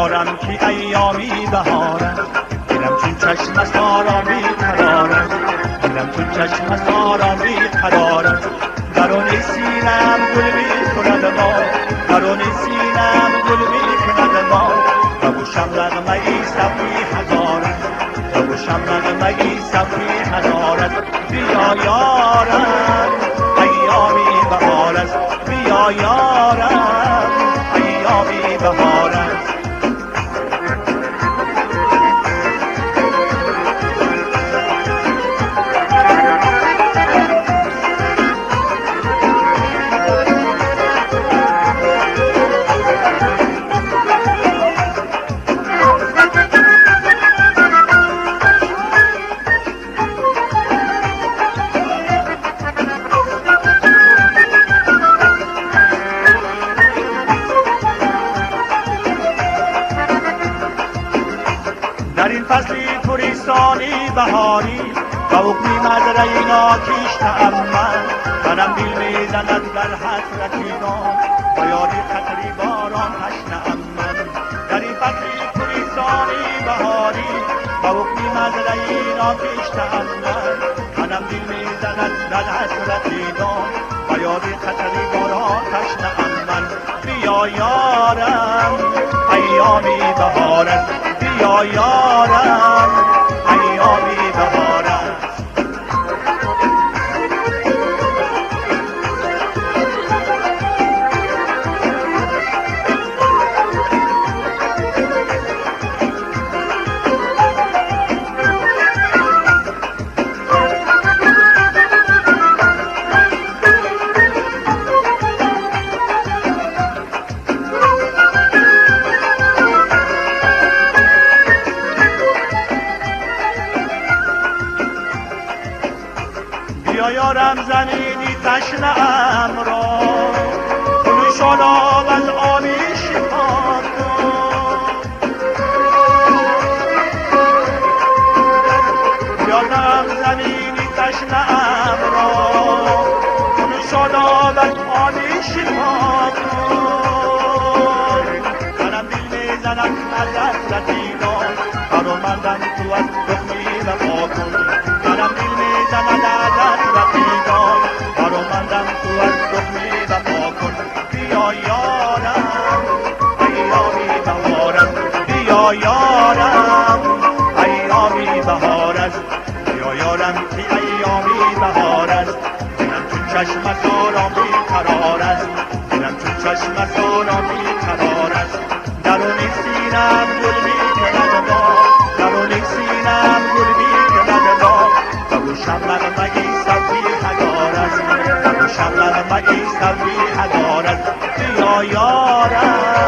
بیا یارم که ایامی بهارم. دلم چون چشم سارا بی قرارم دلم چون چشم سارا بی قرارم درون سینم گل می کند ما درون سینم گل می کند ما. و گوشم نغمه صفی هزارم. و گوشم نغمه صفی هزارم. بیا یارم. فصلی توریستانی بهاری و حکمی مدره کیش تأمل. منم بیل می‌زند در حسرتی نام و یادی خطری باران تشنه من در این فصلی توریستانی بهاری و حکمی مدره کیش تأمل. منم بیل می‌زند در حسرتی نام و یادی خطری باران تشنه من بیا یارم ایامی بهارت بیا یارم. بیا یارم زمینی تشنه ام را. کنون شالا از آبی شفا یارم زمینی تشنه ام را. کنون شالا از آبی شفا منم دل می‌زنم از حسرتی دار برامندم تو از چشم سارا بیقرار است. دلم چون چشم سارا بیقرار است. درون سینم گل می‌کند با. درون سینم گل می‌کند با. درون شمر مگی سبزی هدار است؟ درون شمر مگی سبزی هدار است؟ بیا یارم